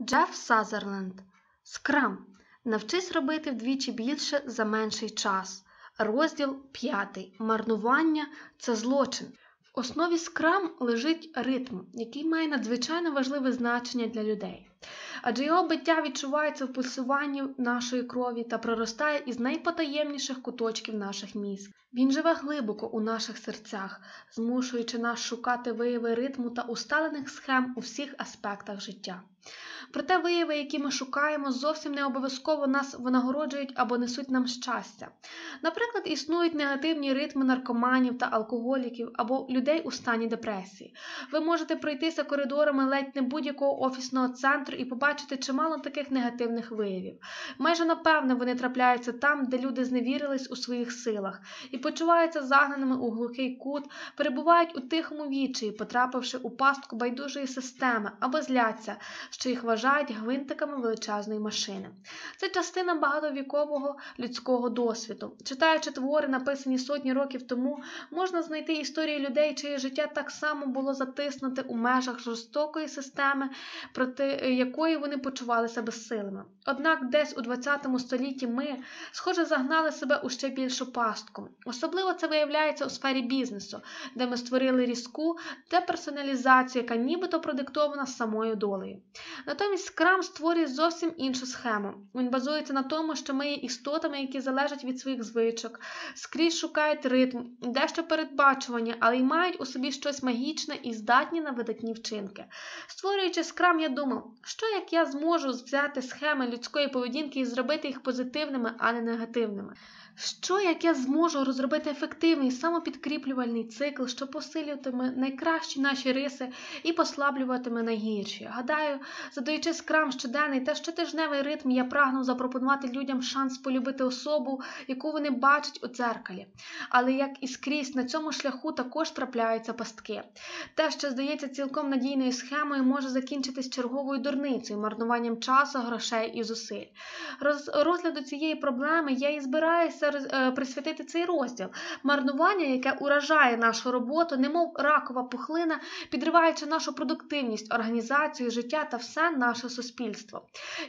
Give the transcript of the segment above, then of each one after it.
Джеф Сазерленд Скрам. Навчись робити вдвічі більше за менший час. Розділ 5. Марнування це злочин. В основі скрам лежить ритм, який має надзвичайно важливе значення для людей. Адже його биття відчувається в пульсуванні нашої крові та проростає із найпотаємніших куточків наших мізків. Він живе глибоко у наших серцях, змушуючи нас шукати вияви ритму та усталених схем у всіх аспектах життя. Проте вияви, які ми шукаємо, зовсім не обов'язково нас винагороджують або несуть нам щастя. Наприклад, існують негативні ритми наркоманів та алкоголіків або людей у стані депресії. Ви можете пройтися коридорами ледь не будь-якого офісного центру і побачити чимало таких негативних виявів. Майже напевне вони трапляються там, де люди зневірились у своїх силах і почуваються загнаними у глухий кут, перебувають у тихому вічі, потрапивши у пастку байдужої системи або зляться, що їх вважають гвинтиками величезної машини. Це частина багатовікового людського досвіду. Читаючи твори, написані сотні років тому, можна знайти історії людей, чиє життя так само було затиснуте у межах жорстокої системи, проти якої вони почувалися безсилими. Однак десь у ХХ столітті ми, схоже, загнали себе у ще більшу пастку. Особливо це виявляється у сфері бізнесу, де ми створили різку деперсоналізацію, яка нібито продиктована самою долею. Натомість скрам створює зовсім іншу схему. Він базується на тому, що ми є істотами, які залежать від своїх звичок, скрізь шукають ритм, дещо передбачування, але й мають у собі щось магічне і здатні на видатні вчинки. Створюючи скрам, я думав, що як я зможу взяти схеми людської поведінки і зробити їх позитивними, а не негативними. Що як я зможу розробити ефективний самопідкріплювальний цикл, що посилюватиме найкращі наші риси і послаблюватиме найгірші? Гадаю, задаючи скрам щоденний та щотижневий ритм, я прагну запропонувати людям шанс полюбити особу, яку вони бачать у дзеркалі. Але як і скрізь на цьому шляху також трапляються пастки. Те, що здається цілком надійною схемою, може закінчитись черговою дурницею, марнуванням часу, грошей і зусиль. Роз, розгляду цієї проблеми я і збираюся присвятити цей розділ. Марнування, яке уражає нашу роботу, немов ракова пухлина, підриваючи нашу продуктивність, організацію, життя та все наше суспільство.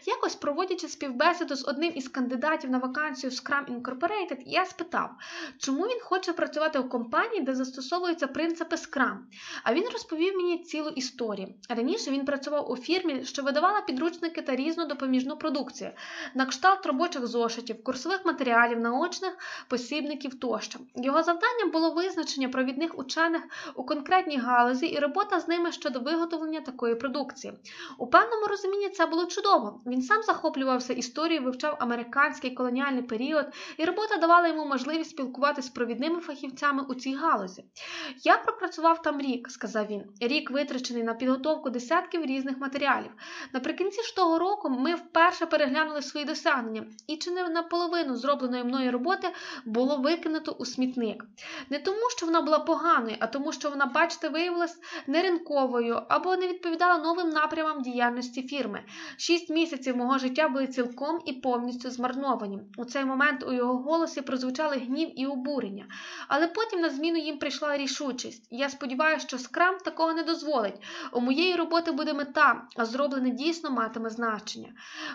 Якось проводячи співбесіду з одним із кандидатів на вакансію в Scrum Incorporated, я спитав, чому він хоче працювати у компанії, де застосовуються принципи Scrum. А він розповів мені цілу історію. Раніше він працював у фірмі, що видавала підручники та різну допоміжну продукцію, на кшталт робочих зошитів, курсових матеріалів, наочних посібників тощо. Його завданням було визначення провідних учених у конкретній галузі і робота з ними щодо виготовлення такої продукції. У певному розумінні це було чудово. Він сам захоплювався історією, вивчав американський колоніальний період, і робота давала йому можливість спілкуватися з провідними фахівцями у цій галузі. Я пропрацював там рік, сказав він. Рік витрачений на підготовку десятків різних матеріалів. Наприкінці ж того року ми вперше переглянули свої досягнення, і чи не наполовину зробленої мною роботи було викинуто у смітник. Не тому, що вона була поганою, а тому, що вона, бачите, виявилась неринковою або не відповідала новим напрямам діяльності фірми. Шість місяців мого життя були цілком і повністю змарновані. У цей момент у його голосі прозвучали гнів і обурення, але потім на зміну їм прийшла рішучість. Я сподіваюся, що скрам такого не дозволить. У моєї роботи буде мета, а зроблене дійсно матиме значення.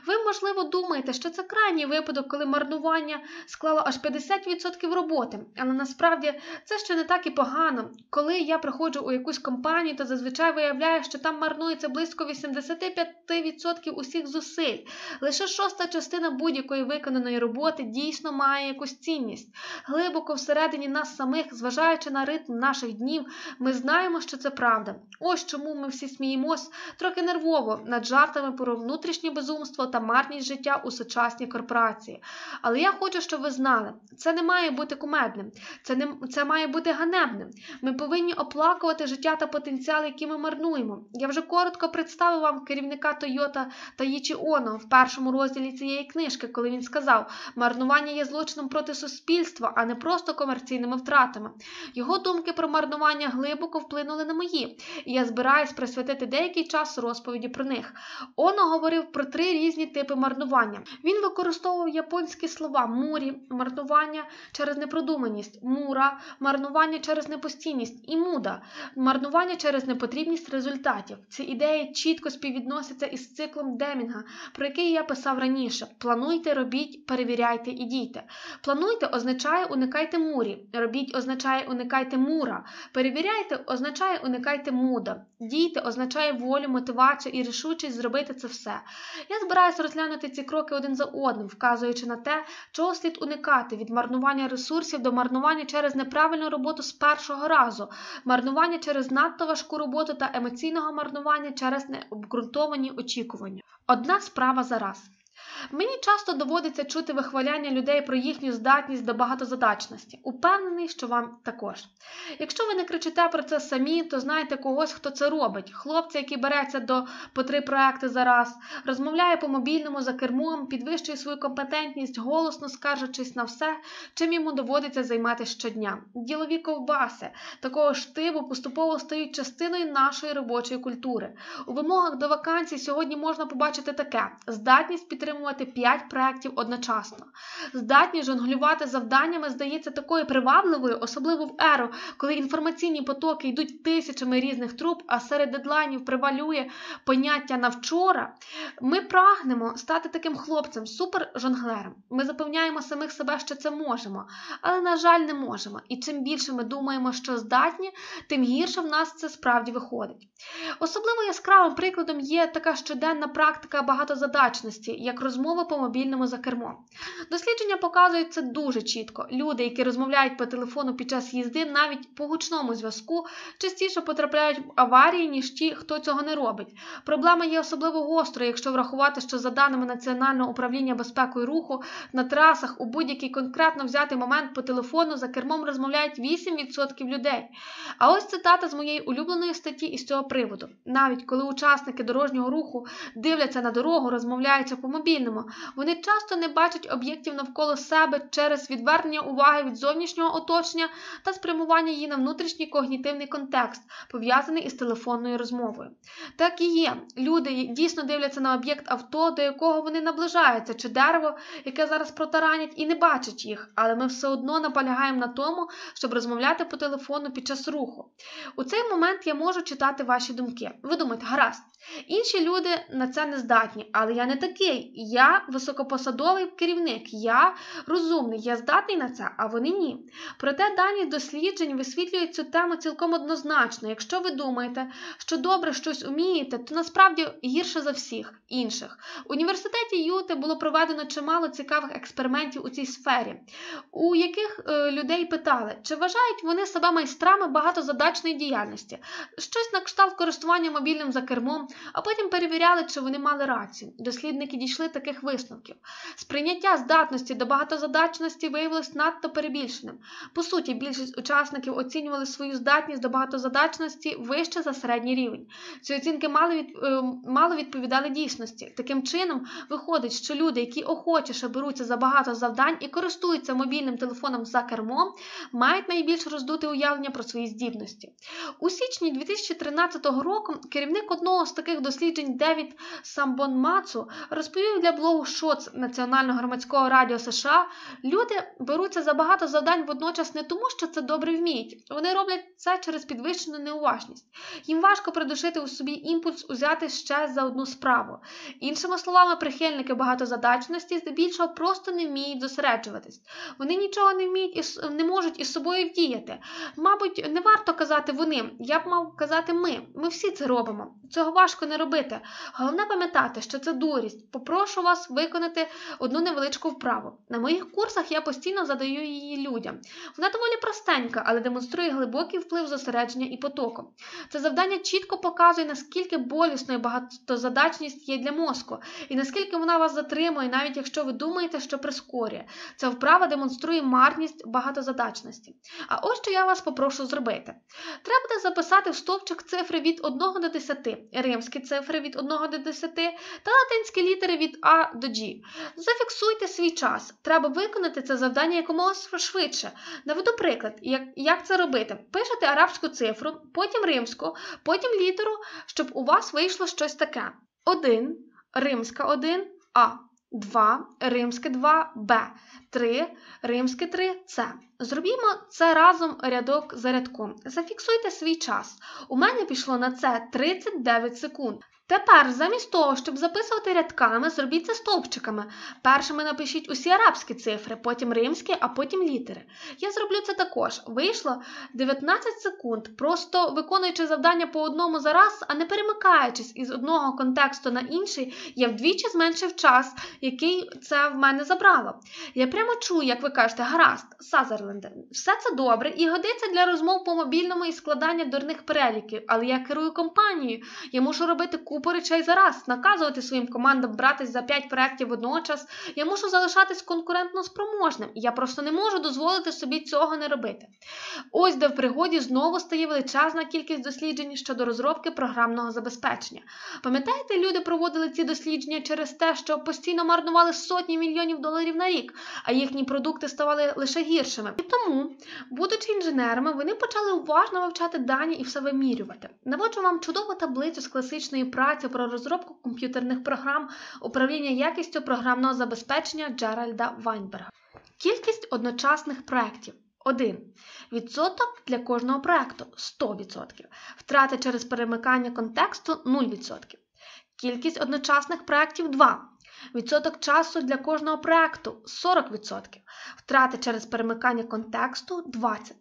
Ви, можливо, думаєте, що це крайній випадок, коли марнування склало аж 50% роботи, але насправді це ще не так і погано. Коли я приходжу у якусь компанію, то зазвичай виявляю, що там марнується близько 85% усіх зусиль. Лише шоста частина будь-якої виконаної роботи дійсно має якусь цінність. Глибоко всередині нас самих, зважаючи на ритм наших днів, ми знаємо, що це правда. Ось чому ми всі сміємось трохи нервово над жартами про внутрішнє безумство та марність життя у сучасній корпорації. Але я хочу, щоб ви знали, це не має бути кумедним, це не це має бути ганебним. Ми повинні оплакувати життя та потенціал, який ми марнуємо. Я вже коротко представив вам керівника Тойота Таїчі Оно в першому розділі цієї книжки, коли він сказав, марнування є злочином проти суспільства, а не просто комерційними втратами. Його думки про марнування глибоко вплинули на мої, і я збираюсь присвятити деякий час розповіді про них. Оно говорив про три різні типи марнування. Він використовував японські слова мурі, марнування через непродуманість, мура, марнування через непостійність і муда, марнування через непотрібність результатів. Ці ідеї чітко співвідносяться із циклом Демінга, про який я писав раніше. Плануйте, робіть, перевіряйте і дійте. Плануйте означає уникайте мурі, робіть означає уникайте мура, перевіряйте означає уникайте муда, дійте означає волю, мотивацію і рішучість зробити це все. Я збираюся розглянути ці кроки один за одним, вказуючи на те, чого слід уникати від марнування ресурсів до марнування через неправильну роботу з першого разу, марнування через надто важку роботу та емоційного марнування через необґрунтовані очікування. Одна справа за раз. Мені часто доводиться чути вихваляння людей про їхню здатність до багатозадачності. Упевнений, що вам також. Якщо ви не кричите про це самі, то знаєте когось, хто це робить. Хлопця, який береться до по три проекти за раз, розмовляє по мобільному за кермом, підвищує свою компетентність, голосно скаржачись на все, чим йому доводиться займатися щодня. Ділові ковбаси такого штибу поступово стають частиною нашої робочої культури. У вимогах до вакансій сьогодні можна побачити таке: здатність підтримувати 5 проєктів одночасно. Здатність жонглювати завданнями здається такою привабливою, особливо в еру, коли інформаційні потоки йдуть тисячами різних труб, а серед дедлайнів привалює поняття на вчора. Ми прагнемо стати таким хлопцем, супер-жонглером. Ми запевняємо самих себе, що це можемо, але, на жаль, не можемо. І чим більше ми думаємо, що здатні, тим гірше в нас це справді виходить. Особливо яскравим прикладом є така щоденна практика багатозадачності, як розмова по мобільному за кермом. Дослідження показують це дуже чітко. Люди, які розмовляють по телефону під час їзди, навіть по гучному зв'язку, частіше потрапляють в аварії, ніж ті, хто цього не робить. Проблема є особливо гострою, якщо врахувати, що за даними Національного управління безпекою руху на трасах у будь-який конкретно взятий момент по телефону за кермом розмовляють 8% людей. А ось цитата з моєї улюбленої статті із цього приводу. Навіть коли учасники дорожнього руху дивляться на дорогу, розмовляються по мобільному, вони часто не бачать об'єктів навколо себе через відвернення уваги від зовнішнього оточення та спрямування її на внутрішній когнітивний контекст, пов'язаний із телефонною розмовою. Так і є. Люди дійсно дивляться на об'єкт авто, до якого вони наближаються, чи дерево, яке зараз протаранять, і не бачать їх, але ми все одно наполягаємо на тому, щоб розмовляти по телефону під час руху. У цей момент я можу читати ваші думки. Ви думаєте, гаразд. Інші люди на це не здатні, але я не такий. Я високопосадовий керівник, я розумний, я здатний на це, а вони ні. Проте дані досліджень висвітлюють цю тему цілком однозначно. Якщо ви думаєте, що добре щось умієте, то насправді гірше за всіх інших. У університеті Юти було проведено чимало цікавих експериментів у цій сфері, у яких е, людей питали, чи вважають вони себе майстрами багатозадачної діяльності, щось на кшталт користування мобільним за кермом, а потім перевіряли, чи вони мали рацію. Дослідники дійшли таких висновків. Сприйняття здатності до багатозадачності виявилось надто перебільшеним. По суті, більшість учасників оцінювали свою здатність до багатозадачності вище за середній рівень. Ці оцінки мало, від, е, мало відповідали дійсності. Таким чином, виходить, що люди, які охочіше беруться за багато завдань і користуються мобільним телефоном за кермом, мають найбільш роздуте уявлення про свої здібності. У січні 2013 року керівник одного з таких досліджень Девід Самбонмацу розповів для блогу ШОЦ Національного громадського радіо США, люди беруться за багато завдань водночас не тому, що це добре вміють. Вони роблять це через підвищену неуважність. Їм важко придушити у собі імпульс узяти ще за одну справу. Іншими словами, прихильники багатозадачності здебільшого просто не вміють зосереджуватись. Вони нічого не вміють і не можуть із собою вдіяти. Мабуть, не варто казати вони, я б мав казати ми. Ми всі це робимо. Цього важко не робити. Головне пам'ятати, що це дурість. Попрошу вас виконати одну невеличку вправу. На моїх курсах я постійно задаю її людям. Вона доволі простенька, але демонструє глибокий вплив зосередження і потоку. Це завдання чітко показує, наскільки болісною багатозадачність є для мозку, і наскільки вона вас затримує, навіть якщо ви думаєте, що прискорює. Ця вправа демонструє марність багатозадачності. А ось що я вас попрошу зробити. Треба буде записати в стовпчик цифри від 1 до 10, римські цифри від 1 до 10 та латинські літери від А до G. Зафіксуйте свій час. Треба виконати це завдання якомога швидше. Наведу приклад, як, як це робити. Пишете арабську цифру, потім римську, потім літеру, щоб у вас вийшло щось таке. 1, римська 1, А. 2, римське 2, Б, 3, римське 3, С. Зробімо це разом рядок за рядком. Зафіксуйте свій час. У мене пішло на це 39 секунд. Тепер, замість того, щоб записувати рядками, зробіть це стовпчиками. Першими напишіть усі арабські цифри, потім римські, а потім літери. Я зроблю це також. Вийшло 19 секунд, просто виконуючи завдання по одному за раз, а не перемикаючись із одного контексту на інший, я вдвічі зменшив час, який це в мене забрало. Я прямо чую, як ви кажете, гаразд, Сазерленде, все це добре і годиться для розмов по мобільному і складання дурних переліків, але я керую компанією, я мушу робити купу речей зараз, наказувати своїм командам братись за 5 проєктів водночас. Я мушу залишатись конкурентно спроможним, і я просто не можу дозволити собі цього не робити. Ось де в пригоді знову стає величезна кількість досліджень щодо розробки програмного забезпечення. Пам'ятаєте, люди проводили ці дослідження через те, що постійно марнували сотні мільйонів доларів на рік, а їхні продукти ставали лише гіршими. І тому, будучи інженерами, вони почали уважно вивчати дані і все вимірювати. Наводжу вам чудову таблицю з класичної праці про розробку комп'ютерних програм управління якістю програмного забезпечення Джеральда Вайнберга. Кількість одночасних проєктів 1. Відсоток для кожного проєкту 100%. Втрати через перемикання контексту 0%. Кількість одночасних проєктів 2. Відсоток часу для кожного проєкту 40%. Втрати через перемикання контексту 20%.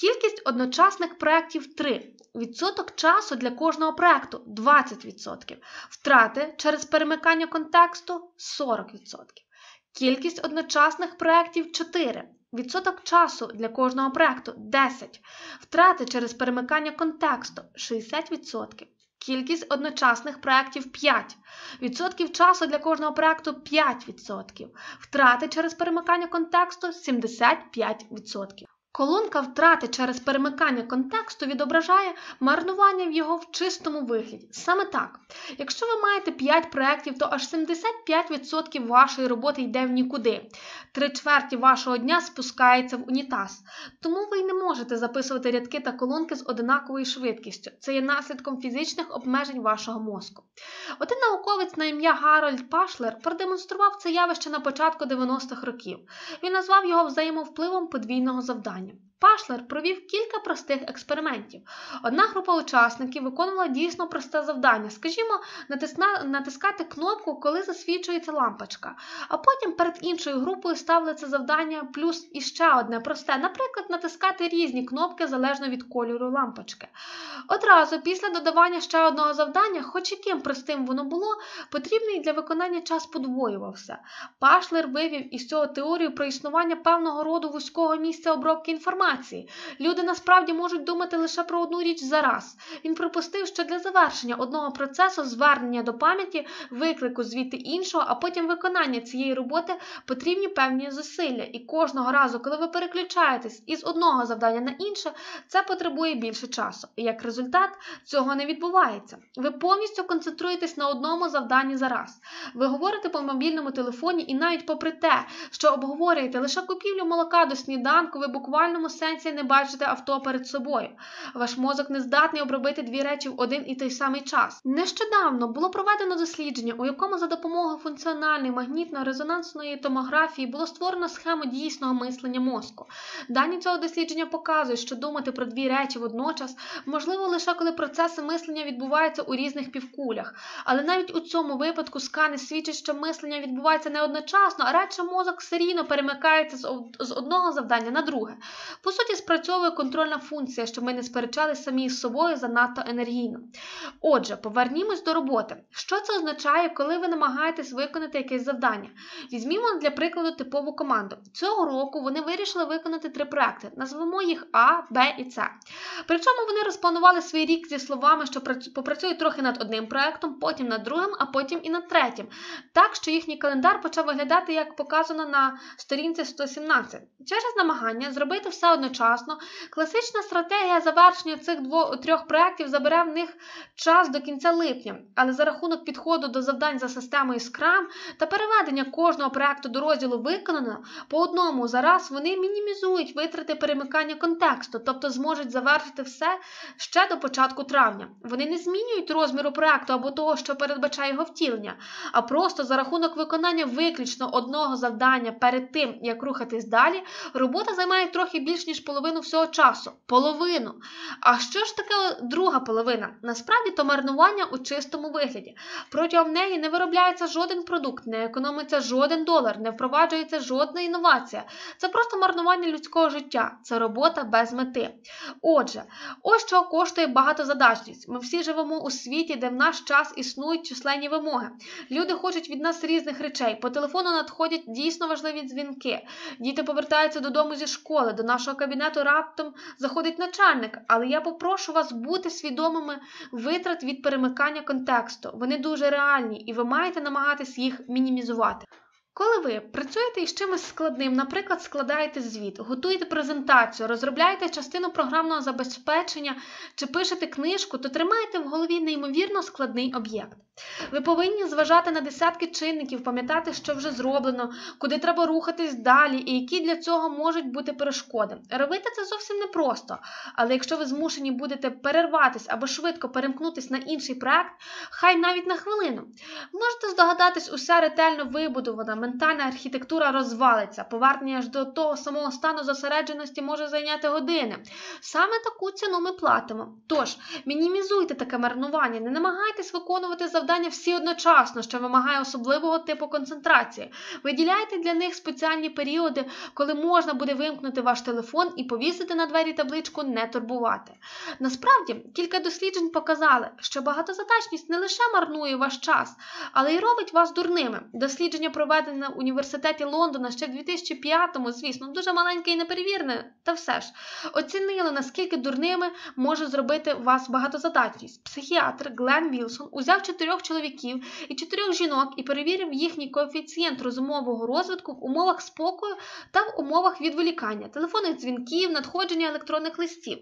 Кількість одночасних проєктів 3. Відсоток часу для кожного проєкту 20%. Втрати через перемикання контексту 40%. Кількість одночасних проєктів 4. Відсоток часу для кожного проєкту 10. Втрати через перемикання контексту 60%. Кількість одночасних проєктів 5. Відсотків часу для кожного проєкту 5%. Втрати через перемикання контексту 75%. Колонка втрати через перемикання контексту відображає марнування в його в чистому вигляді. Саме так. Якщо ви маєте 5 проєктів, то аж 75% вашої роботи йде в нікуди. Три чверті вашого дня спускається в унітаз. Тому ви й не можете записувати рядки та колонки з одинаковою швидкістю. Це є наслідком фізичних обмежень вашого мозку. Один науковець на ім'я Гарольд Пашлер продемонстрував це явище на початку 90-х років. Він назвав його взаємовпливом подвійного завдання питання Пашлер провів кілька простих експериментів. Одна група учасників виконувала дійсно просте завдання, скажімо, натискати кнопку, коли засвічується лампочка, а потім перед іншою групою ставили це завдання плюс іще одне просте, наприклад, натискати різні кнопки залежно від кольору лампочки. Одразу після додавання ще одного завдання, хоч яким простим воно було, потрібний для виконання час подвоювався. Пашлер вивів із цього теорію про існування певного роду вузького місця обробки інформації. Люди насправді можуть думати лише про одну річ за раз. Він припустив, що для завершення одного процесу звернення до пам'яті, виклику звідти іншого, а потім виконання цієї роботи потрібні певні зусилля. І кожного разу, коли ви переключаєтесь із одного завдання на інше, це потребує більше часу. І як результат цього не відбувається. Ви повністю концентруєтесь на одному завданні за раз. Ви говорите по мобільному телефоні, і навіть попри те, що обговорюєте лише купівлю молока до сніданку, ви буквальному сенсі не бачите авто перед собою. Ваш мозок не здатний обробити дві речі в один і той самий час. Нещодавно було проведено дослідження, у якому за допомогою функціональної магнітно-резонансної томографії було створено схему дійсного мислення мозку. Дані цього дослідження показують, що думати про дві речі водночас можливо лише коли процеси мислення відбуваються у різних півкулях. Але навіть у цьому випадку скани свідчать, що мислення відбувається не одночасно, а радше мозок серійно перемикається з одного завдання на друге. По суті, спрацьовує контрольна функція, щоб ми не сперечалися самі з собою занадто енергійно. Отже, повернімось до роботи. Що це означає, коли ви намагаєтесь виконати якесь завдання? Візьмімо для прикладу типову команду. Цього року вони вирішили виконати три проекти. Назвемо їх А, Б і С. Причому вони розпланували свій рік зі словами, що попрацюють трохи над одним проектом, потім над другим, а потім і над третім. Так що їхній календар почав виглядати, як показано на сторінці 117. Через намагання зробити все одночасно, класична стратегія завершення цих двох трьох проєктів забере в них час до кінця липня, але за рахунок підходу до завдань за системою Scrum та переведення кожного проєкту до розділу виконано по одному за раз вони мінімізують витрати перемикання контексту, тобто зможуть завершити все ще до початку травня. Вони не змінюють розміру проєкту або того, що передбачає його втілення, а просто за рахунок виконання виключно одного завдання перед тим, як рухатись далі, робота займає трохи більш ніж половину всього часу. Половину. А що ж таке друга половина? Насправді то марнування у чистому вигляді. Протягом неї не виробляється жоден продукт, не економиться жоден долар, не впроваджується жодна інновація. Це просто марнування людського життя, це робота без мети. Отже, ось що коштує багатозадачність. Ми всі живемо у світі, де в наш час існують численні вимоги. Люди хочуть від нас різних речей. По телефону надходять дійсно важливі дзвінки. Діти повертаються додому зі школи, до нашого кабінету раптом заходить начальник. Але я попрошу вас бути свідомими витрат від перемикання контексту. Вони дуже реальні, і ви маєте намагатись їх мінімізувати. Коли ви працюєте із чимось складним, наприклад, складаєте звіт, готуєте презентацію, розробляєте частину програмного забезпечення чи пишете книжку, то тримаєте в голові неймовірно складний об'єкт. Ви повинні зважати на десятки чинників, пам'ятати, що вже зроблено, куди треба рухатись далі і які для цього можуть бути перешкоди. Робити це зовсім непросто, але якщо ви змушені будете перерватися або швидко перемкнутися на інший проект, хай навіть на хвилину. Можете здогадатись, уся ретельно вибудована, ментальна архітектура розвалиться, повернення ж до того самого стану зосередженості може зайняти години. Саме таку ціну ми платимо. Тож, мінімізуйте таке марнування, не намагайтесь виконувати завдання всі одночасно, що вимагає особливого типу концентрації. Виділяйте для них спеціальні періоди, коли можна буде вимкнути ваш телефон і повісити на двері табличку не турбувати. Насправді, кілька досліджень показали, що багатозадачність не лише марнує ваш час, але й робить вас дурними. Дослідження, проведене в університеті Лондона ще в 2005-му, звісно, дуже маленьке і неперевірне, та все ж, оцінило, наскільки дурними може зробити вас багатозадачність. Психіатр Глен Вілсон узяв чотирьох чоловіків і чотирьох жінок і перевірив їхній коефіцієнт розумового розвитку в умовах спокою та в умовах відволікання, телефонних дзвінків, надходження електронних листів.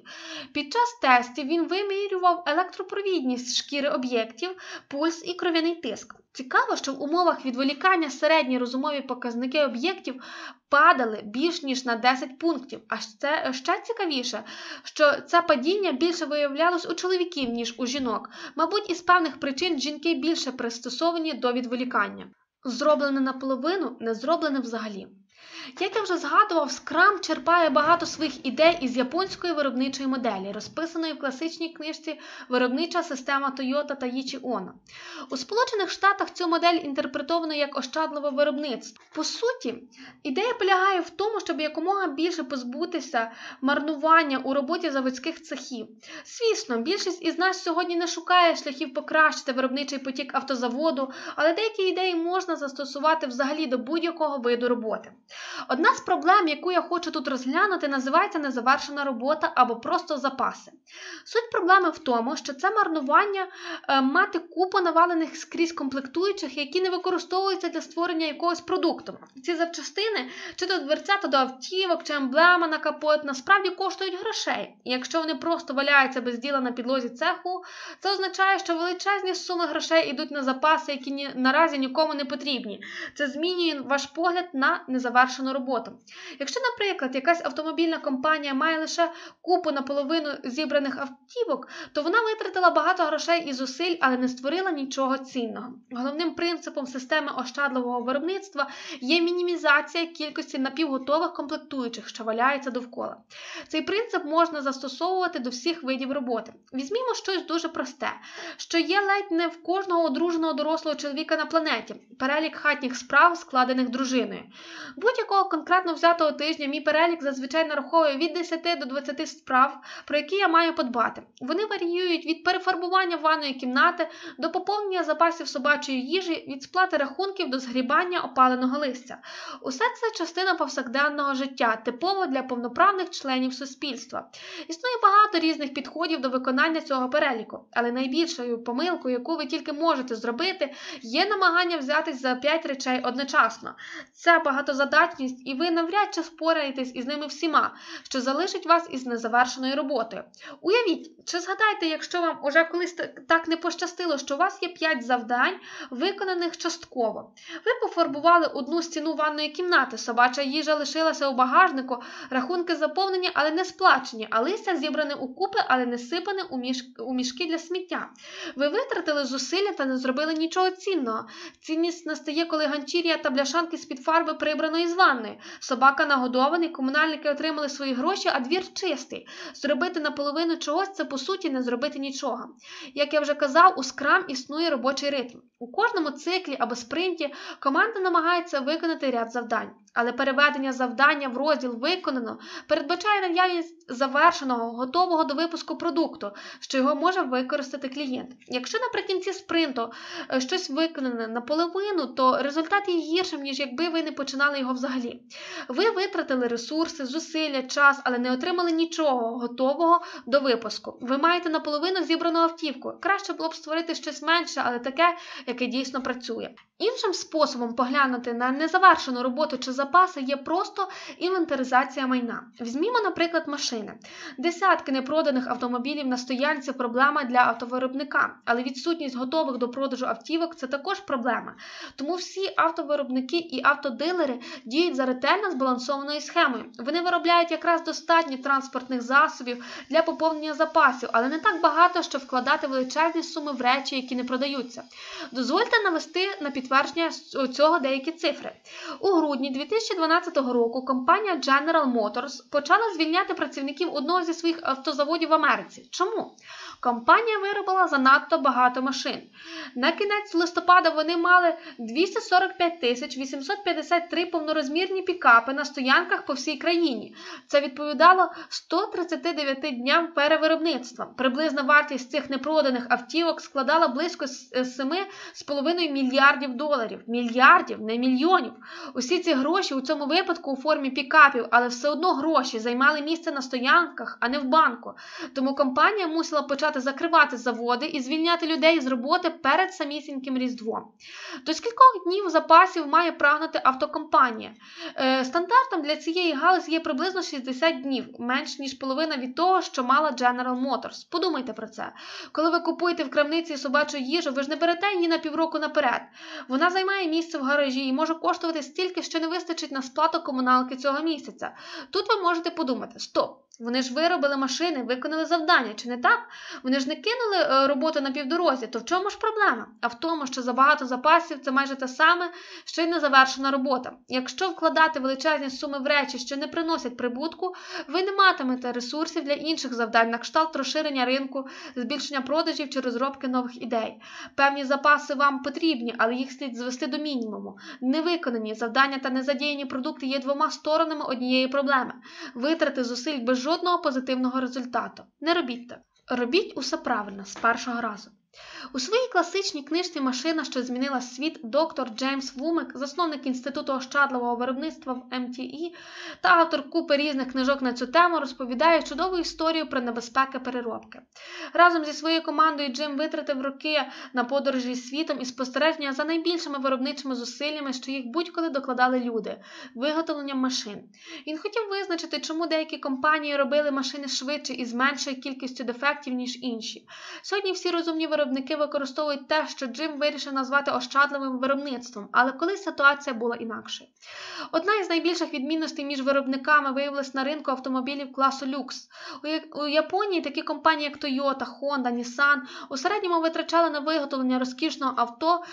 Під час тестів він вимірював електропровідність шкіри об'єктів, пульс і кров'яний тиск. Цікаво, що в умовах відволікання середні розумові показники об'єктів падали більш ніж на 10 пунктів. А ще, ще цікавіше, що це падіння більше виявлялось у чоловіків, ніж у жінок. Мабуть, із певних причин жінки більше пристосовані до відволікання. Зроблене наполовину, не зроблене взагалі. Як я вже згадував, Scrum черпає багато своїх ідей із японської виробничої моделі, розписаної в класичній книжці Виробнича система Toyota та Їчі Оно. У Сполучених Штатах цю модель інтерпретовано як ощадливе виробництво. По суті, ідея полягає в тому, щоб якомога більше позбутися марнування у роботі заводських цехів. Звісно, більшість із нас сьогодні не шукає шляхів покращити виробничий потік автозаводу, але деякі ідеї можна застосувати взагалі до будь-якого виду роботи. Одна з проблем, яку я хочу тут розглянути, називається незавершена робота або просто запаси. Суть проблеми в тому, що це марнування е, мати купу навалених скрізь комплектуючих, які не використовуються для створення якогось продукту. Ці запчастини, чи то дверцята до автівок, чи емблема на капот, насправді коштують грошей. І якщо вони просто валяються без діла на підлозі цеху, це означає, що величезні суми грошей йдуть на запаси, які наразі нікому не потрібні. Це змінює ваш погляд на незавершену роботу. Якщо, наприклад, якась автомобільна компанія має лише купу наполовину зібраних автівок, то вона витратила багато грошей і зусиль, але не створила нічого цінного. Головним принципом системи ощадливого виробництва є мінімізація кількості напівготових комплектуючих, що валяються довкола. Цей принцип можна застосовувати до всіх видів роботи. Візьмімо щось дуже просте, що є ледь не в кожного одруженого дорослого чоловіка на планеті перелік хатніх справ, складених дружиною. Будь-якого конкретно взятого тижня мій перелік зазвичай нараховує від 10 до 20 справ, про які я маю подбати. Вони варіюють від перефарбування ванної кімнати до поповнення запасів собачої їжі, від сплати рахунків до згрібання опаленого листя. Усе це частина повсякденного життя, типово для повноправних членів суспільства. Існує багато різних підходів до виконання цього переліку, але найбільшою помилкою, яку ви тільки можете зробити, є намагання взятись за 5 речей одночасно. Ця багатозадатність вдячність, і ви навряд чи спораєтесь із ними всіма, що залишить вас із незавершеною роботою. Уявіть, чи згадайте, якщо вам уже колись так не пощастило, що у вас є 5 завдань, виконаних частково. Ви пофарбували одну стіну ванної кімнати, собача їжа лишилася у багажнику, рахунки заповнені, але не сплачені, а листя зібране у купи, але не сипане у, між... у мішки для сміття. Ви витратили зусилля та не зробили нічого цінного. Цінність настає, коли ганчір'я та бляшанки з-під фарби прибрано із ванної. Собака нагодований, комунальники отримали свої гроші, а двір чистий. Зробити наполовину чогось це по суті не зробити нічого. Як я вже казав, у скрам існує робочий ритм. У кожному циклі або спринті команда намагається виконати ряд завдань, але переведення завдання в розділ виконано передбачає наявність завершеного, готового до випуску продукту, що його може використати клієнт. Якщо наприкінці спринту е, щось виконане наполовину, то результат є гіршим, ніж якби ви не починали його взагалі. Ви витратили ресурси, зусилля, час, але не отримали нічого готового до випуску. Ви маєте наполовину зібрану автівку. Краще було б створити щось менше, але таке, яке дійсно працює. Іншим способом поглянути на незавершену роботу чи запаси є просто інвентаризація майна. Візьмімо, наприклад, машини. Десятки непроданих автомобілів на стоянці проблема для автовиробника, але відсутність готових до продажу автівок це також проблема. Тому всі автовиробники і автодилери діють за ретельно збалансованою схемою. Вони виробляють якраз достатньо транспортних засобів для поповнення запасів, але не так багато, щоб вкладати величезні суми в речі, які не продаються. Дозвольте навести на підтвердження цього деякі цифри. У грудні 2012 року компанія General Motors почала звільняти працівників одного зі своїх автозаводів в Америці. Чому? Компанія виробила занадто багато машин. На кінець листопада вони мали 245 тисяч 853 повнорозмірні пікапи на стоянках по всій країні. Це відповідало 139 дням перевиробництва. Приблизна вартість цих непроданих автівок складала близько 7,5 мільярдів доларів. Мільярдів, не мільйонів. Усі ці гроші у цьому випадку у формі пікапів, але все одно гроші займали місце на стоянках, а не в банку. Тому компанія мусила почати закривати заводи і звільняти людей з роботи перед самісіньким різдвом. До скількох днів запасів має прагнути автокомпанія. Е, стандартом для цієї галузі є приблизно 60 днів, менш ніж половина від того, що мала General Motors. Подумайте про це. Коли ви купуєте в крамниці собачу їжу, ви ж не берете її на півроку наперед. Вона займає місце в гаражі і може коштувати стільки, що не вистачить на сплату комуналки цього місяця. Тут ви можете подумати: стоп! Вони ж виробили машини, виконали завдання, чи не так? Вони ж не кинули е, роботу на півдорозі, то в чому ж проблема? А в тому, що забагато запасів це майже те саме, що й незавершена робота. Якщо вкладати величезні суми в речі, що не приносять прибутку, ви не матимете ресурсів для інших завдань, на кшталт розширення ринку, збільшення продажів чи розробки нових ідей. Певні запаси вам потрібні, але їх слід звести до мінімуму. Невиконані завдання та незадіяні продукти є двома сторонами однієї проблеми. Витрати зусиль без жодного позитивного результату. Не робіть так. Робіть усе правильно з першого разу. У своїй класичній книжці Машина, що змінила світ, доктор Джеймс Вумик, засновник Інституту ощадливого виробництва в МТІ та автор купи різних книжок на цю тему, розповідає чудову історію про небезпеки переробки. Разом зі своєю командою Джим витратив роки на подорожі світом і спостереження за найбільшими виробничими зусиллями, що їх будь-коли докладали люди виготовленням машин. Він хотів визначити, чому деякі компанії робили машини швидше і з меншою кількістю дефектів, ніж інші. Сьогодні всі розумні виробники використовують те, що Джим вирішив назвати ощадливим виробництвом, але колись ситуація була інакшою. Одна із найбільших відмінностей між виробниками виявилась на ринку автомобілів класу люкс. У Японії такі компанії, як Toyota, Honda, Nissan у середньому витрачали на виготовлення розкішного авто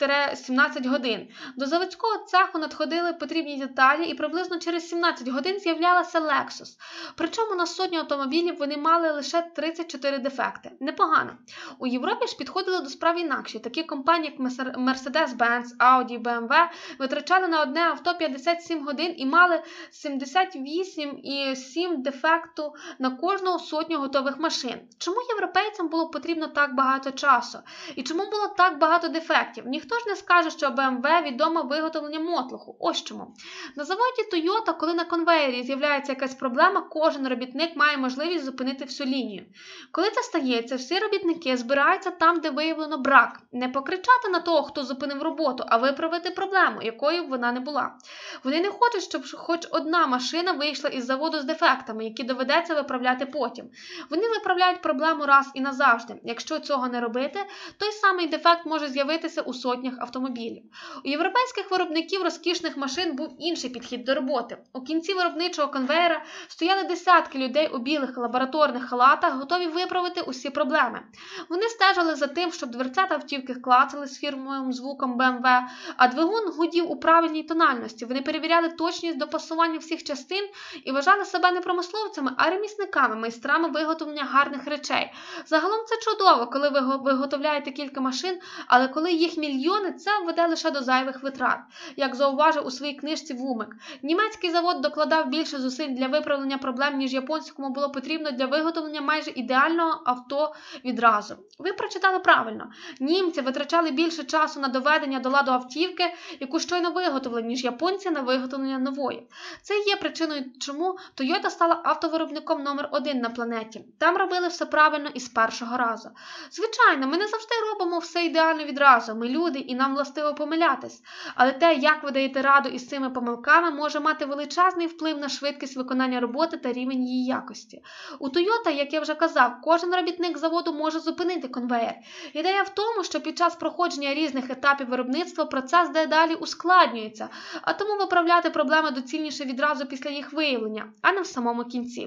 16-17 годин. До заводського цеху надходили потрібні деталі, і приблизно через 17 годин з'являлася Lexus. Причому на сотню автомобілів вони мали лише 34 дефекти. Непогано. У Європі ж підходили до справ інакші. Такі компанії, як Mercedes-Benz, Audi, BMW витрачали на одне авто 57 годин і мали 78,7 дефекту на кожну сотню готових машин. Чому європейцям було потрібно так багато часу? І чому було так багато дефектів? Ніхто ж не скаже, що BMW відомо виготовлення мотлуху. Ось чому. На заводі Toyota, коли на конвеєрі з'являється якась проблема, кожен робітник має можливість зупинити всю лінію. Коли це стається, всі робітники збираються там, де виявлено брак, не покричати на того, хто зупинив роботу, а виправити проблему, якою б вона не була. Вони не хочуть, щоб хоч одна машина вийшла із заводу з дефектами, які доведеться виправляти потім. Вони виправляють проблему раз і назавжди. Якщо цього не робити, той самий дефект може з'явитися у сотнях автомобілів. У європейських виробників розкішних машин був інший підхід до роботи. У кінці виробничого конвейера стояли десятки людей у білих лабораторних халатах, готові виправити усі проблеми. Вони стежили за тим, щоб дверцята автівки клацали з фірмовим звуком BMW, а двигун гудів у правильній тональності. Вони перевіряли точність допасування всіх частин і вважали себе не промисловцями, а ремісниками, майстрами виготовлення гарних речей. Загалом це чудово, коли ви виготовляєте кілька машин, але коли їх мільйони, це веде лише до зайвих витрат. Як зауважив у своїй книжці Вумик, німецький завод докладав більше зусиль для виправлення проблем, ніж японському було потрібно для виготовлення майже ідеального авто відразу. Ви прочитали правильно. Німці витрачали більше часу на доведення до ладу автівки, яку щойно виготовили, ніж японці на виготовлення нової. Це є причиною, чому Toyota стала автовиробником номер один на планеті. Там робили все правильно і з першого разу. Звичайно, ми не завжди робимо все ідеально відразу. Ми люди і нам властиво помилятись. Але те, як ви даєте раду із цими помилками, може мати величезний вплив на швидкість виконання роботи та рівень її якості. У Toyota, як я вже казав, кожен робітник заводу може зупинити конвеєр. Ідея в тому, що під час проходження різних етапів виробництва процес дедалі ускладнюється, а тому виправляти проблеми доцільніше відразу після їх виявлення, а не в самому кінці.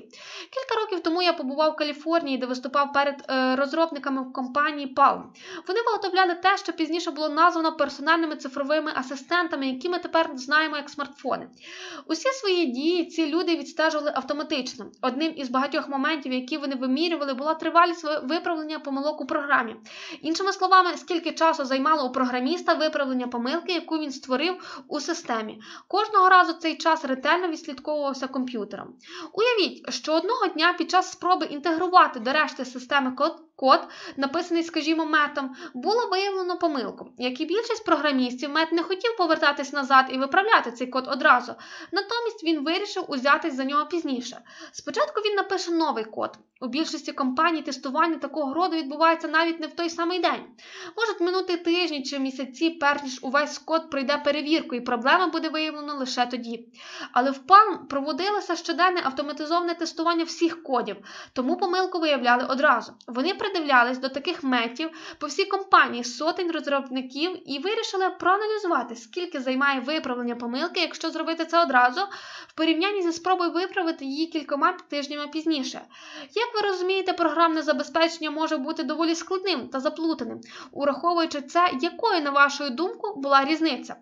Кілька років тому я побував в Каліфорнії, де виступав перед е, розробниками в компанії Palm. Вони виготовляли те, що пізніше було названо персональними цифровими асистентами, які ми тепер знаємо як смартфони. Усі свої дії ці люди відстежували автоматично. Одним із багатьох моментів, які вони вимірювали, була тривалість виправлення помилок у програмі. Іншими словами, скільки часу займало у програміста виправлення помилки, яку він створив у системі. Кожного разу цей час ретельно відслідковувався комп'ютером. Уявіть, що одного дня під час спроби інтегрувати до решти системи код код, написаний, скажімо, метом, було виявлено помилку. Як і більшість програмістів, мет не хотів повертатись назад і виправляти цей код одразу. Натомість він вирішив узятись за нього пізніше. Спочатку він напише новий код. У більшості компаній тестування такого роду відбувається навіть не в той самий день. Можуть минути тижні чи місяці, перш ніж увесь код пройде перевірку, і проблема буде виявлена лише тоді. Але в Palm проводилося щоденне автоматизоване тестування всіх кодів, тому помилку виявляли одразу. Вони придивлялись до таких метів по всій компанії сотень розробників і вирішили проаналізувати, скільки займає виправлення помилки, якщо зробити це одразу, в порівнянні зі спробою виправити її кількома тижнями пізніше. Як ви розумієте, програмне забезпечення може бути доволі складним та заплутаним, ураховуючи це, якою, на вашу думку, була різниця?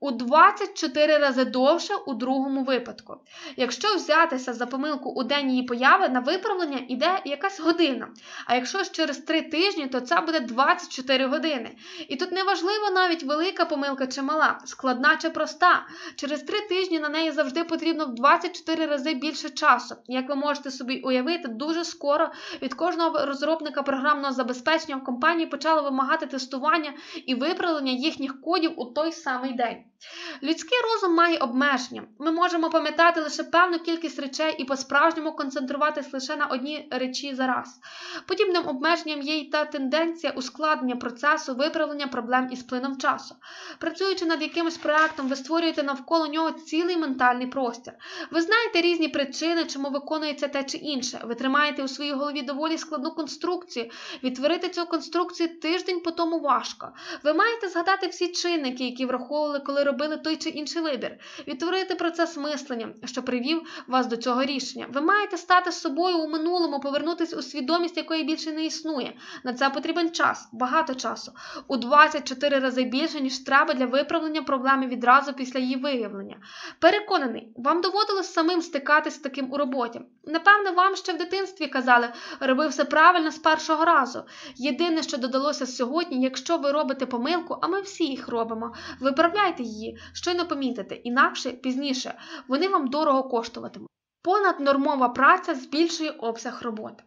У 24 рази довше у другому випадку. Якщо взятися за помилку у день її появи, на виправлення йде якась година. А якщо ж через 3 тижні, то це буде 24 години. І тут не важливо навіть велика помилка чи мала, складна чи проста. Через 3 тижні на неї завжди потрібно в 24 рази більше часу. Як ви можете собі уявити, дуже скоро від кожного розробника програмного забезпечення в компанії почало вимагати тестування і виправлення їхніх кодів у той самий день. Людський розум має обмеження. Ми можемо пам'ятати лише певну кількість речей і по-справжньому концентруватись лише на одній речі за раз. Подібним обмеженням є й та тенденція ускладнення процесу виправлення проблем із плином часу. Працюючи над якимось проектом, ви створюєте навколо нього цілий ментальний простір. Ви знаєте різні причини, чому виконується те чи інше. Ви тримаєте у своїй голові доволі складну конструкцію. Відтворити цю конструкцію тиждень по тому важко. Ви маєте згадати всі чинники, які враховували, коли робили той чи інший вибір, відтворити процес мислення, що привів вас до цього рішення. Ви маєте стати собою у минулому, повернутися у свідомість, якої більше не існує. На це потрібен час, багато часу, у 24 рази більше, ніж треба для виправлення проблеми відразу після її виявлення. Переконаний, вам доводилось самим стикатись з таким у роботі. Напевне, вам ще в дитинстві казали, роби все правильно з першого разу. Єдине, що додалося сьогодні, якщо ви робите помилку, а ми всі їх робимо, виправляйте її, щойно помітите, інакше пізніше вони вам дорого коштуватимуть. Понаднормова праця збільшує обсяг роботи.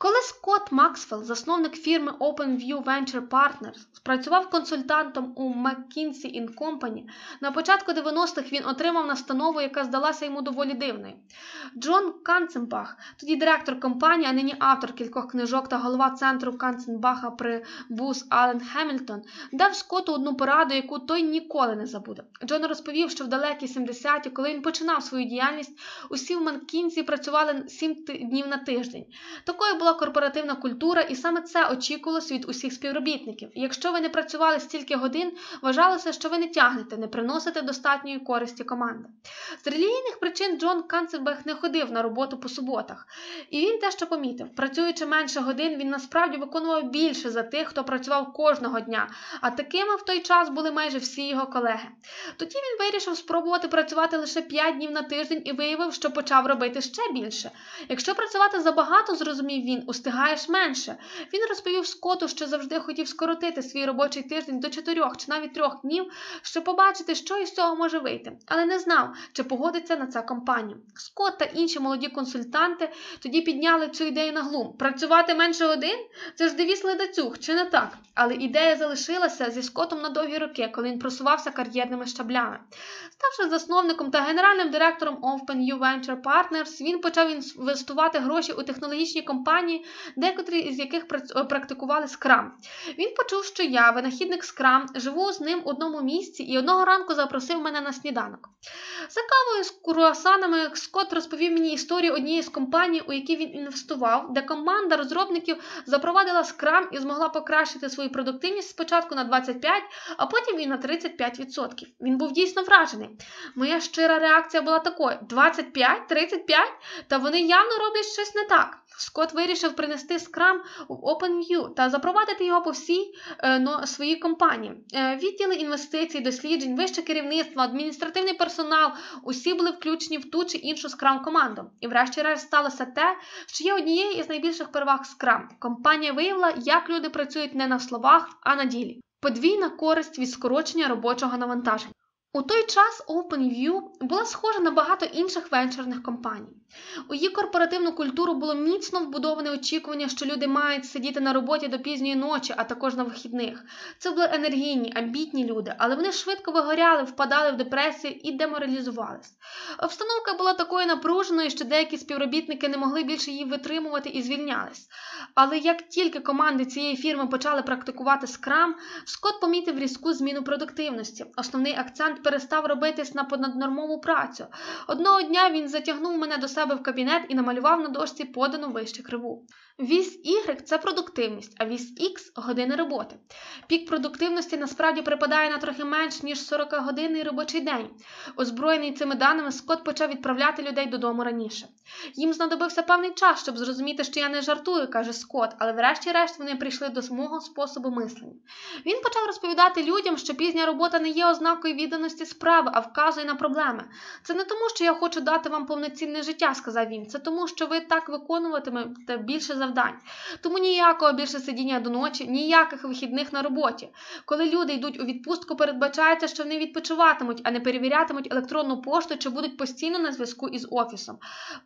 Коли Скотт Максвелл, засновник фірми OpenView Venture Partners, працював консультантом у McKinsey Company, на початку 90-х він отримав настанову, яка здалася йому доволі дивною. Джон Канценбах, тоді директор компанії, а нині автор кількох книжок та голова центру Канценбаха при Буз Аллен Гемілтон, дав Скотту одну пораду, яку той ніколи не забуде. Джон розповів, що в далекі 70-ті, коли він починав свою діяльність, усі в Маккінсі працювали 7 днів на тиждень. Такою була корпоративна культура, і саме це очікувалося від усіх співробітників. Якщо ви не працювали стільки годин, вважалося, що ви не тягнете, не приносите достатньої користі команди. З релігійних причин Джон Канцебех не ходив на роботу по суботах, і він дещо помітив, працюючи менше годин, він насправді виконував більше за тих, хто працював кожного дня, а такими в той час були майже всі його колеги. Тоді він вирішив спробувати працювати лише 5 днів на тиждень і виявив, що почав робити ще більше. Якщо працювати забагато, зрозумів він, устигаєш менше. Він розповів Скоту, що завжди хотів скоротити свій робочий тиждень до 4 чи навіть 3 днів, щоб побачити, що із цього може вийти, але не знав, чи погодиться на це компанія. Скот та інші молоді консультанти тоді підняли цю ідею на глум. Працювати менше годин це ж девіз ледацюг, чи не так? Але ідея залишилася зі Скотом на довгі роки, коли він просувався кар'єрними щаблями. Ставши засновником та генеральним директором Open Venture Partners, він почав інвестувати гроші у технологічні компанії, декотрі із яких практикували Scrum. Він почув, що я, винахідник Scrum, живу з ним в одному місці і одного ранку запросив мене на сніданок. За кавою з круасанами Скотт розповів мені історію однієї з компаній, у які він інвестував, де команда розробників запровадила Scrum і змогла покращити свою продуктивність спочатку на 25, а потім і на 35%. Він був дійсно вражений. Моя щира реакція була такою: 25, 35? Та вони явно роблять щось не так. Скотт вирішив принести Scrum в OpenView та запровадити його по всій е, но, своїй компанії. Е, відділи інвестицій, досліджень, вище керівництво, адміністративний персонал усі були включені в ту чи іншу Scrum команду. І врешті-решт сталося те, що є однією із найбільших переваг Scrum. Компанія виявила, як люди працюють не на словах, а на ділі. Подвійна користь від скорочення робочого навантаження. У той час OpenView була схожа на багато інших венчурних компаній. У її корпоративну культуру було міцно вбудоване очікування, що люди мають сидіти на роботі до пізньої ночі, а також на вихідних. Це були енергійні, амбітні люди, але вони швидко вигоряли, впадали в депресію і деморалізувались. Обстановка була такою напруженою, що деякі співробітники не могли більше її витримувати і звільнялись. Але як тільки команди цієї фірми почали практикувати скрам, Скотт помітив різку зміну продуктивності. Основний акцент перестав робитись на понаднормову працю. Одного дня він затягнув мене до себе в кабінет і намалював на дошці подану вище криву. Вісь Y це продуктивність, а вісь X години роботи. Пік продуктивності насправді припадає на трохи менш ніж 40-годинний робочий день. Озброєний цими даними, Скотт почав відправляти людей додому раніше. Їм знадобився певний час, щоб зрозуміти, що я не жартую, каже Скотт, але врешті-решт вони прийшли до мого способу мислення. Він почав розповідати людям, що пізня робота не є ознакою відданості справи, а вказує на проблеми. Це не тому, що я хочу дати вам повноцінне життя, сказав він. Це тому, що ви так виконуватимете більше за завдань. Тому ніякого більше сидіння до ночі, ніяких вихідних на роботі. Коли люди йдуть у відпустку, передбачається, що вони відпочиватимуть, а не перевірятимуть електронну пошту чи будуть постійно на зв'язку із офісом.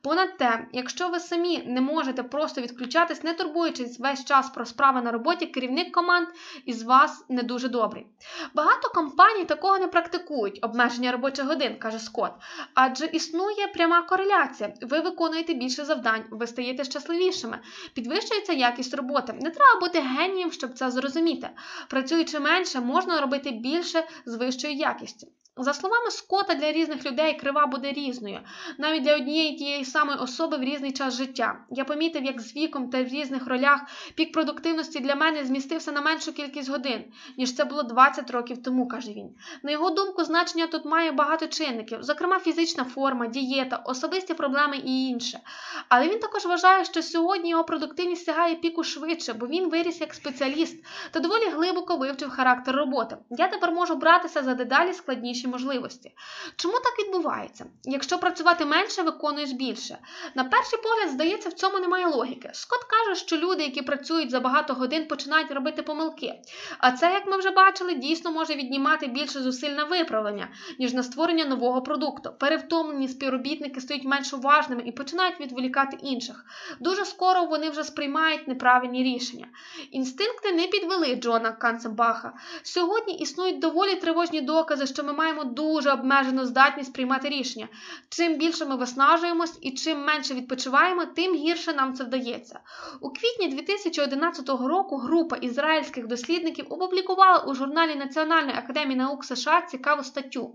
Понад те, якщо ви самі не можете просто відключатись, не турбуючись весь час про справи на роботі, керівник команд із вас не дуже добрий. Багато компаній такого не практикують обмеження робочих годин, каже Скотт, адже існує пряма кореляція. Ви виконуєте більше завдань, ви стаєте щасливішими підвищується якість роботи. Не треба бути генієм, щоб це зрозуміти. Працюючи менше, можна робити більше з вищою якістю. За словами Скота, для різних людей крива буде різною, навіть для однієї тієї самої особи в різний час життя. Я помітив, як з віком та в різних ролях пік продуктивності для мене змістився на меншу кількість годин, ніж це було 20 років тому, каже він. На його думку, значення тут має багато чинників, зокрема фізична форма, дієта, особисті проблеми і інше. Але він також вважає, що сьогодні його продуктивність сягає піку швидше, бо він виріс як спеціаліст та доволі глибоко вивчив характер роботи. Я тепер можу братися за дедалі складніші інші можливості. Чому так відбувається? Якщо працювати менше, виконуєш більше. На перший погляд, здається, в цьому немає логіки. Скот каже, що люди, які працюють за багато годин, починають робити помилки. А це, як ми вже бачили, дійсно може віднімати більше зусиль на виправлення, ніж на створення нового продукту. Перевтомлені співробітники стають менш уважними і починають відволікати інших. Дуже скоро вони вже сприймають неправильні рішення. Інстинкти не підвели Джона Канцебаха. Сьогодні існують доволі тривожні докази, що ми маємо дуже обмежену здатність приймати рішення. Чим більше ми виснажуємось і чим менше відпочиваємо, тим гірше нам це вдається. У квітні 2011 року група ізраїльських дослідників опублікувала у журналі Національної академії наук США цікаву статтю.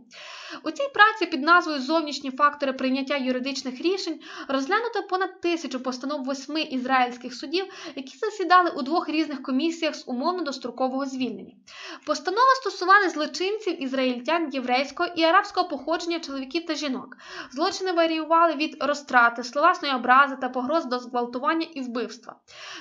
У цій праці під назвою Зовнішні фактори прийняття юридичних рішень розглянуто понад тисячу постанов восьми ізраїльських судів, які засідали у двох різних комісіях з умовно дострокового звільнення. Постанови стосували злочинців ізраїльтян єврейського і арабського походження чоловіків та жінок. Злочини варіювали від розтрати, словесної образи та погроз до зґвалтування і вбивства.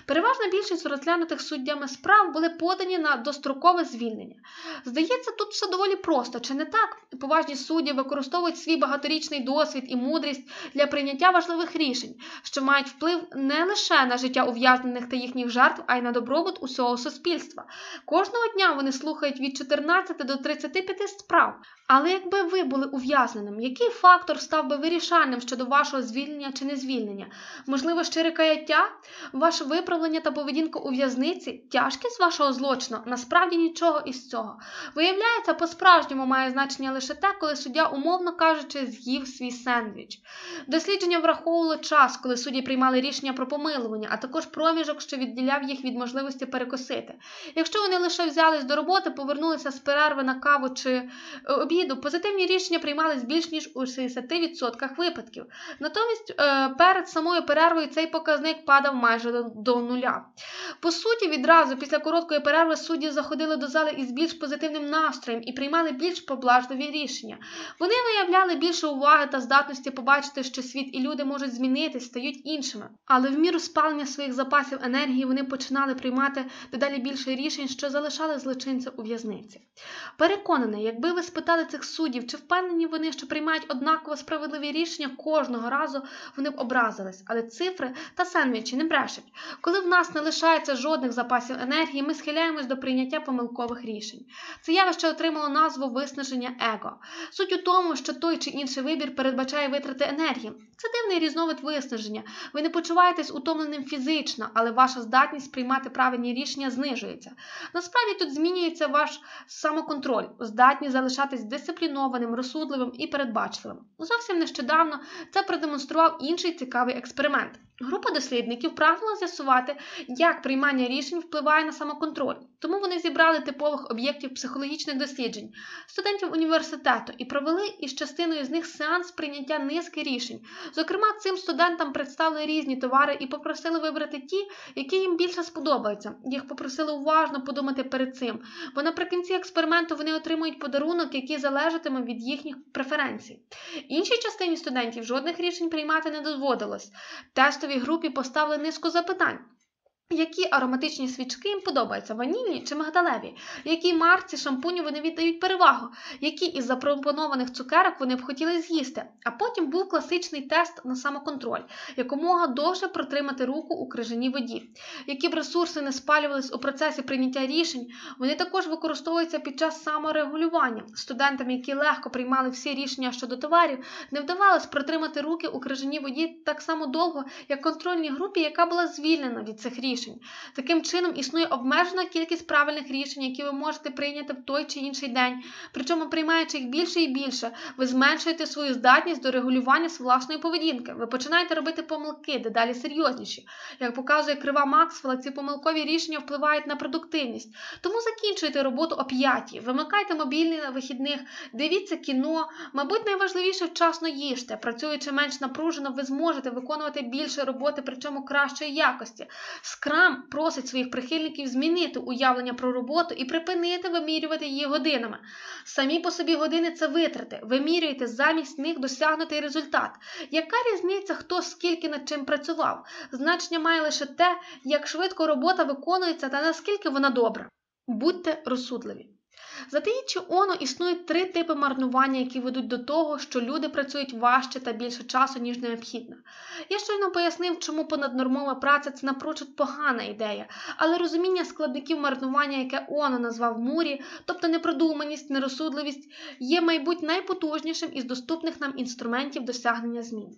Переважна більшість розглянутих суддями справ були подані на дострокове звільнення. Здається, тут все доволі просто, чи не так? Поважні судді використовують свій багаторічний досвід і мудрість для прийняття важливих рішень, що мають вплив не лише на життя ув'язнених та їхніх жертв, а й на добробут усього суспільства. Кожного дня вони слухають від 14 до 35 справ. Але якби ви були ув'язненим, який фактор став би вирішальним щодо вашого звільнення чи не звільнення? Можливо, щире каяття, ваше виправлення та поведінка у в'язниці, тяжкість вашого злочину, насправді нічого із цього. Виявляється, по-справжньому має значення лише те, коли суддя, умовно кажучи, з'їв свій сендвіч. Дослідження враховувало час, коли судді приймали рішення про помилування, а також проміжок, що відділяв їх від можливості перекосити. Якщо вони лише взялись до роботи, повернулися з перерви на каву чи обіду, позитивні рішення приймались більш ніж у 60% випадків. Натомість е, перед самою перервою цей показник падав майже до, нуля. По суті, відразу після короткої перерви судді заходили до зали із більш позитивним настроєм і приймали більш поблажливі рішення. Вони виявляли більше уваги та здатності побачити, що світ і люди можуть змінитись, стають іншими. Але в міру спалення своїх запасів енергії вони починали приймати дедалі більше рішень, що залишали злочинця у в'язниці. Переконаний, якби ви спитали цих суддів, чи впевнені вони, що приймають однаково справедливі рішення кожного разу, вони б образились, але цифри та сендвічі не брешуть. Коли в нас не лишається жодних запасів енергії, ми схиляємось до прийняття помилкових рішень. Це явище отримало назву виснаження его. Суть у тому, що той чи інший вибір передбачає витрати енергії. Це дивний різновид виснаження. Ви не почуваєтесь утомленим фізично, але ваша здатність приймати правильні рішення знижується. Насправді тут змінюється ваш самоконтроль, здатність залишатись дисциплінованим, розсудливим і передбачливим. Зовсім нещодавно це продемонстрував інший цікавий експеримент. Група дослідників прагнула з'ясувати, як приймання рішень впливає на самоконтроль. Тому вони зібрали типових об'єктів психологічних досліджень, студентів університету і провели із частиною з них сеанс прийняття низки рішень. Зокрема, цим студентам представили різні товари і попросили вибрати ті, які їм більше сподобаються. Їх попросили уважно подумати перед цим, бо наприкінці експерименту вони отримують подарунок, який залежатиме від їхніх преференцій. Іншій частині студентів жодних рішень приймати не доводилось. Тестовій групі поставили низку запитань. Які ароматичні свічки їм подобаються, ванільні чи мигдалеві? Якій марці шампуню вони віддають перевагу? Які із запропонованих цукерок вони б хотіли з'їсти? А потім був класичний тест на самоконтроль, якомога довше протримати руку у крижаній воді. Які б ресурси не спалювались у процесі прийняття рішень, вони також використовуються під час саморегулювання. Студентам, які легко приймали всі рішення щодо товарів, не вдавалось протримати руки у крижаній воді так само довго, як контрольній групі, яка була звільнена від цих рішень рішень. Таким чином, існує обмежена кількість правильних рішень, які ви можете прийняти в той чи інший день. Причому, приймаючи їх більше і більше, ви зменшуєте свою здатність до регулювання власної поведінки. Ви починаєте робити помилки, дедалі серйозніші. Як показує крива Максвелла, ці помилкові рішення впливають на продуктивність. Тому закінчуйте роботу о п'ятій, вимикайте мобільний на вихідних, дивіться кіно. Мабуть, найважливіше вчасно їжте. Працюючи менш напружено, ви зможете виконувати більше роботи, причому кращої якості. Скрам просить своїх прихильників змінити уявлення про роботу і припинити вимірювати її годинами. Самі по собі години це витрати. Вимірюєте замість них досягнутий результат. Яка різниця, хто скільки над чим працював? Значення має лише те, як швидко робота виконується та наскільки вона добра. Будьте розсудливі. Затаїчи оно існують три типи марнування, які ведуть до того, що люди працюють важче та більше часу, ніж необхідно. Я щойно пояснив, чому понаднормова праця це напрочуд погана ідея, але розуміння складників марнування, яке оно назвав мурі, тобто непродуманість, нерозсудливість, є, майбуть, найпотужнішим із доступних нам інструментів досягнення змін.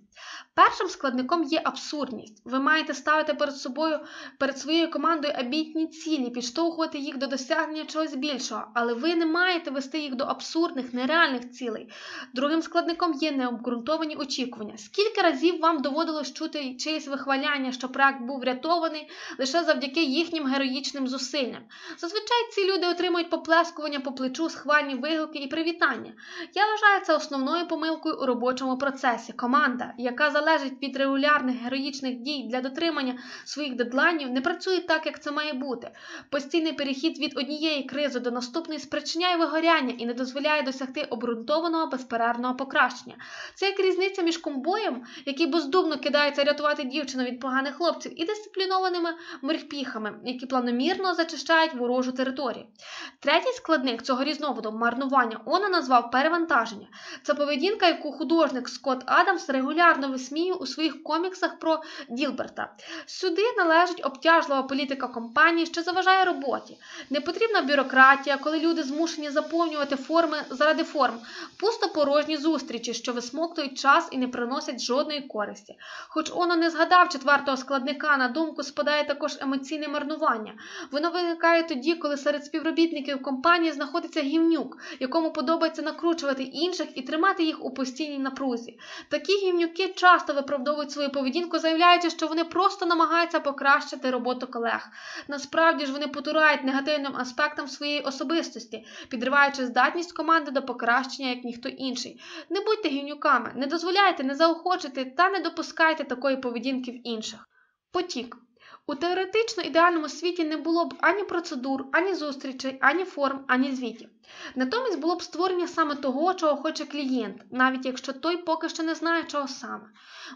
Першим складником є абсурдність. Ви маєте ставити перед собою, перед своєю командою амбітні цілі, підштовхувати їх до досягнення чогось більшого, але ви не маєте вести їх до абсурдних, нереальних цілей. Другим складником є необґрунтовані очікування. Скільки разів вам доводилось чути чиєсь вихваляння, що проект був врятований лише завдяки їхнім героїчним зусиллям? Зазвичай ці люди отримують поплескування по плечу, схвальні вигуки і привітання. Я вважаю це основною помилкою у робочому процесі. Команда, яка залежить від регулярних героїчних дій для дотримання своїх дедлайнів, не працює так, як це має бути. Постійний перехід від однієї кризи до наступної спричиняє вигоряння і не дозволяє досягти обґрунтованого безперервного покращення. Це як різниця між комбоєм, який бездумно кидається рятувати дівчину від поганих хлопців, і дисциплінованими морпіхами, які планомірно зачищають ворожу територію. Третій складник цього різновиду марнування Она назвав перевантаження. Це поведінка, яку художник Скотт Адамс регулярно висміює у своїх коміксах про Ділберта. Сюди належить обтяжлива політика компанії, що заважає роботі. Непотрібна бюрократія, коли люди змушені заповнювати форми заради форм, пусто порожні зустрічі, що висмоктують час і не приносять жодної користі. Хоч Оно не згадав четвертого складника, на думку спадає також емоційне марнування. Воно виникає тоді, коли серед співробітників компанії знаходиться гівнюк, якому подобається накручувати інших і тримати їх у постійній напрузі. Такі гівнюки часто виправдовують свою поведінку, заявляючи, що вони просто намагаються покращити роботу колег. Насправді ж вони потурають негативним аспектам своєї особистості, підриваючи здатність команди до покращення, як ніхто інший. Не будьте гінюками, не дозволяйте, не заохочуйте та не допускайте такої поведінки в інших. Потік. У теоретично ідеальному світі не було б ані процедур, ані зустрічей, ані форм, ані звітів. Натомість було б створення саме того, чого хоче клієнт, навіть якщо той поки що не знає, чого саме.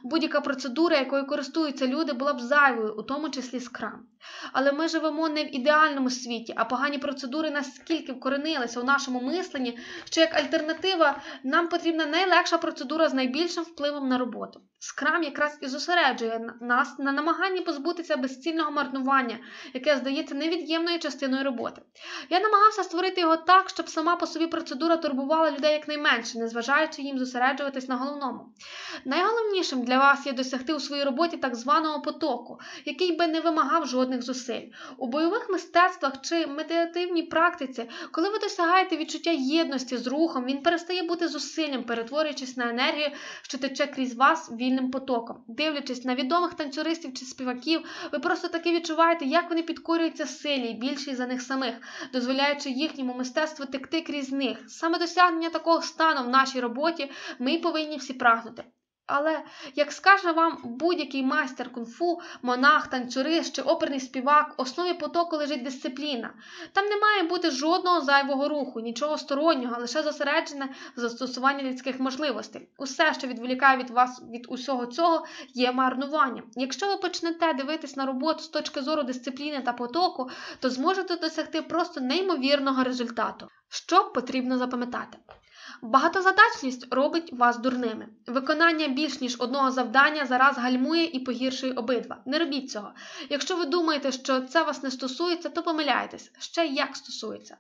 Будь-яка процедура, якою користуються люди, була б зайвою, у тому числі скрам. Але ми живемо не в ідеальному світі, а погані процедури настільки вкоренилися у нашому мисленні, що як альтернатива нам потрібна найлегша процедура з найбільшим впливом на роботу. Скрам якраз і зосереджує нас на намаганні позбутися безцільного марнування, яке здається невід'ємною частиною роботи. Я намагався створити його так, щоб сама по собі процедура турбувала людей якнайменше, незважаючи їм зосереджуватись на головному. Найголовнішим для вас є досягти у своїй роботі так званого потоку, який би не вимагав жодних зусиль. У бойових мистецтвах чи медитативній практиці, коли ви досягаєте відчуття єдності з рухом, він перестає бути зусиллям, перетворюючись на енергію, що тече крізь вас вільним потоком. Дивлячись на відомих танцюристів чи співаків, ви просто таки відчуваєте, як вони підкорюються силі, більші за них самих, дозволяючи їхньому мистецтву текти крізь них. Саме досягнення такого стану в нашій роботі ми повинні всі прагнути. Але, як скаже вам будь-який майстер кунг-фу, монах, танцюрист чи оперний співак, основі потоку лежить дисципліна. Там не має бути жодного зайвого руху, нічого стороннього, лише зосереджене застосування людських можливостей. Усе, що відволікає від вас від усього цього, є марнуванням. Якщо ви почнете дивитись на роботу з точки зору дисципліни та потоку, то зможете досягти просто неймовірного результату. Що потрібно запам'ятати? Багатозадачність робить вас дурними. Виконання більш ніж одного завдання зараз гальмує і погіршує обидва. Не робіть цього. Якщо ви думаєте, що це вас не стосується, то помиляєтесь. Ще як стосується.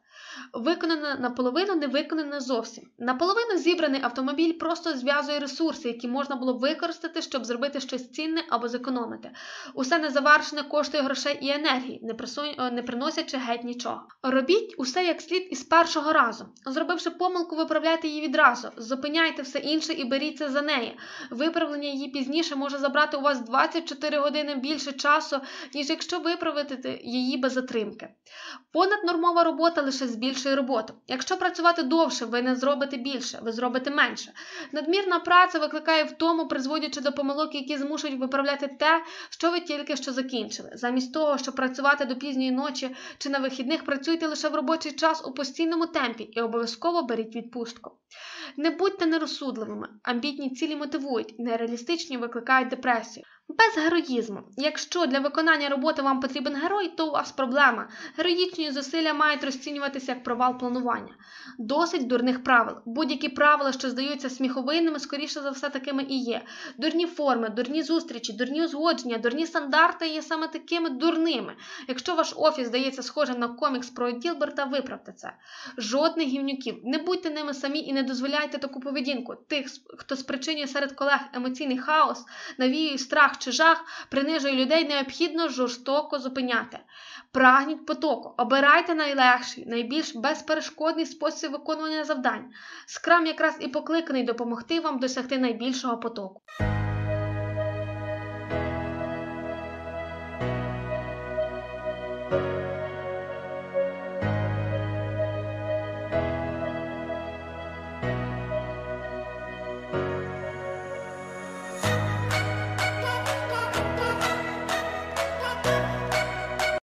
Виконане наполовину, не виконане зовсім. Наполовину зібраний автомобіль просто зв'язує ресурси, які можна було використати, щоб зробити щось цінне або зекономити. Усе незавершене коштує грошей і енергії, не, прису... не приносячи геть нічого. Робіть усе як слід із першого разу. Зробивши помилку, виправляйте її відразу. Зупиняйте все інше і беріться за неї. Виправлення її пізніше може забрати у вас 24 години більше часу, ніж якщо виправити її без затримки. Понаднормова робота лише збільшує роботу. Якщо працювати довше, ви не зробите більше, ви зробите менше. Надмірна праця викликає втому, призводячи до помилок, які змушують виправляти те, що ви тільки що закінчили. Замість того, щоб працювати до пізньої ночі чи на вихідних, працюйте лише в робочий час у постійному темпі і обов'язково беріть відпустку. Не будьте нерозсудливими, амбітні цілі мотивують, нереалістичні викликають депресію. Без героїзму. Якщо для виконання роботи вам потрібен герой, то у вас проблема. Героїчні зусилля мають розцінюватися як провал планування. Досить дурних правил. Будь-які правила, що здаються сміховинними, скоріше за все такими і є. Дурні форми, дурні зустрічі, дурні узгодження, дурні стандарти є саме такими дурними. Якщо ваш офіс здається схожим на комікс про Ділберта, виправте це. Жодних гівнюків. Не будьте ними самі і не дозволяйте таку поведінку. Тих, хто спричинює серед колег емоційний хаос, навіює страх чи жах, принижує людей, необхідно жорстоко зупиняти. Прагніть потоку, обирайте найлегший, найбільш безперешкодний спосіб виконування завдань. Скрам якраз і покликаний допомогти вам досягти найбільшого потоку.